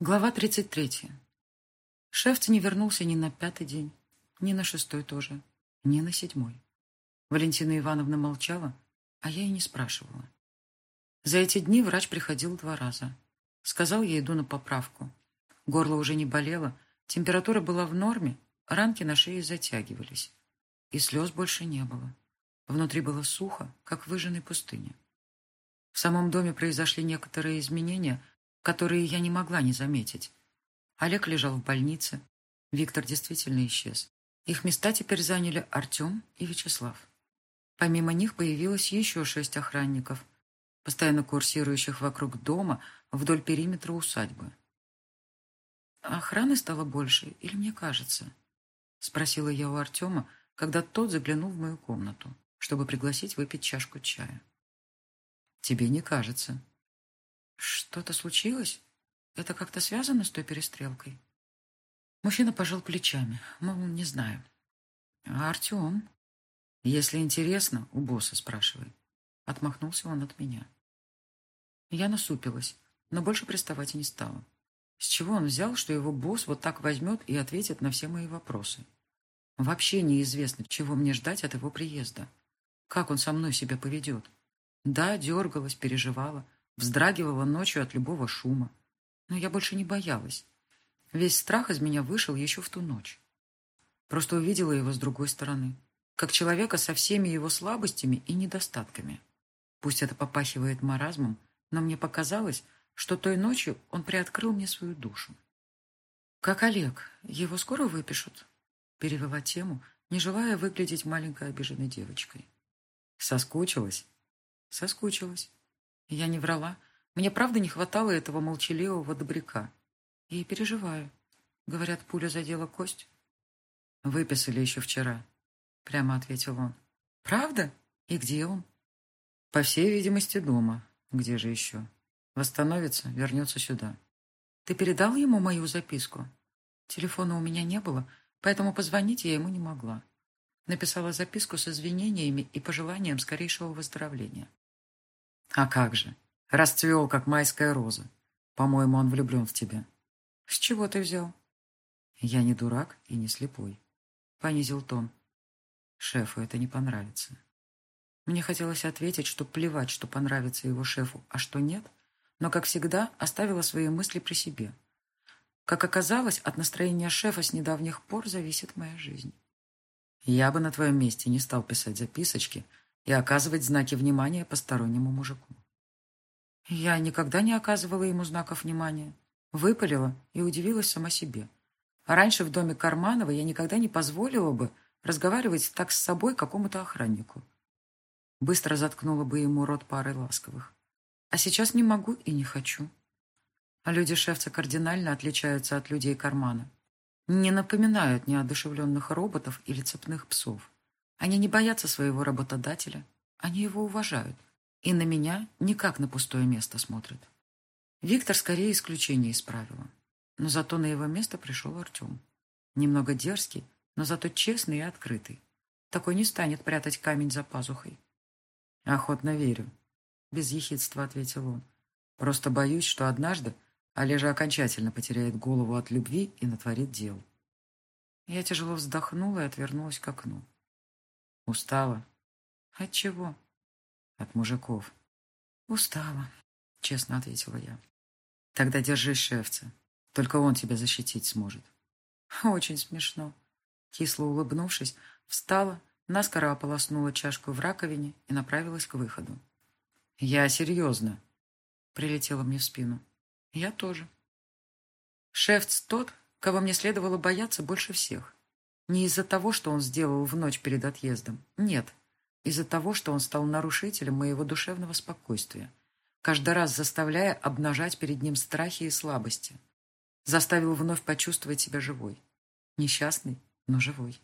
Глава 33. Шефц не вернулся ни на пятый день, ни на шестой тоже, ни на седьмой. Валентина Ивановна молчала, а я и не спрашивала. За эти дни врач приходил два раза. Сказал, я иду на поправку. Горло уже не болело, температура была в норме, ранки на шее затягивались. И слез больше не было. Внутри было сухо, как в выжженной пустыне. В самом доме произошли некоторые изменения, которые я не могла не заметить. Олег лежал в больнице. Виктор действительно исчез. Их места теперь заняли Артем и Вячеслав. Помимо них появилось еще шесть охранников, постоянно курсирующих вокруг дома вдоль периметра усадьбы. «Охраны стало больше, или мне кажется?» — спросила я у Артема, когда тот заглянул в мою комнату, чтобы пригласить выпить чашку чая. «Тебе не кажется», что-то случилось? Это как-то связано с той перестрелкой? Мужчина пожал плечами, мол, не знаю. А Артем? Если интересно, у босса спрашивай. Отмахнулся он от меня. Я насупилась, но больше приставать не стала. С чего он взял, что его босс вот так возьмет и ответит на все мои вопросы? Вообще неизвестно, чего мне ждать от его приезда. Как он со мной себя поведет? Да, дергалась, переживала, вздрагивала ночью от любого шума. Но я больше не боялась. Весь страх из меня вышел еще в ту ночь. Просто увидела его с другой стороны, как человека со всеми его слабостями и недостатками. Пусть это попахивает маразмом, но мне показалось, что той ночью он приоткрыл мне свою душу. «Как Олег? Его скоро выпишут?» Перевела тему, не желая выглядеть маленькой обиженной девочкой. «Соскучилась?» «Соскучилась. Я не врала. Мне правда не хватало этого молчаливого добряка. И переживаю. Говорят, пуля задела кость. Выписали еще вчера, прямо ответил он. Правда? И где он? По всей видимости, дома. Где же еще? Восстановится, вернется сюда. Ты передал ему мою записку? Телефона у меня не было, поэтому позвонить я ему не могла. Написала записку с извинениями и пожеланием скорейшего выздоровления. А как же? Расцвел, как майская роза. По-моему, он влюблен в тебя. С чего ты взял? Я не дурак и не слепой. Понизил тон. Шефу это не понравится. Мне хотелось ответить, что плевать, что понравится его шефу, а что нет, но, как всегда, оставила свои мысли при себе. Как оказалось, от настроения шефа с недавних пор зависит моя жизнь. Я бы на твоем месте не стал писать записочки и оказывать знаки внимания постороннему мужику. Я никогда не оказывала ему знаков внимания. Выпалила и удивилась сама себе. Раньше в доме Карманова я никогда не позволила бы разговаривать так с собой какому-то охраннику. Быстро заткнула бы ему рот парой ласковых. А сейчас не могу и не хочу. А люди шефца кардинально отличаются от людей Кармана. Не напоминают неодушевленных роботов или цепных псов. Они не боятся своего работодателя, они его уважают. И на меня никак на пустое место смотрят. Виктор скорее исключение из правила. Но зато на его место пришел Артем. Немного дерзкий, но зато честный и открытый. Такой не станет прятать камень за пазухой. Охотно верю. Без ехидства ответил он. Просто боюсь, что однажды Олежа окончательно потеряет голову от любви и натворит дел. Я тяжело вздохнула и отвернулась к окну. Устала. От чего? От мужиков. Устала, честно ответила я. Тогда держись, шефца. Только он тебя защитить сможет. Очень смешно. Кисло улыбнувшись, встала, наскоро ополоснула чашку в раковине и направилась к выходу. «Я серьезно», — прилетела мне в спину. «Я тоже». Шефц тот, кого мне следовало бояться больше всех. Не из-за того, что он сделал в ночь перед отъездом. Нет. Из-за того, что он стал нарушителем моего душевного спокойствия, каждый раз заставляя обнажать перед ним страхи и слабости. Заставил вновь почувствовать себя живой. Несчастный, но живой.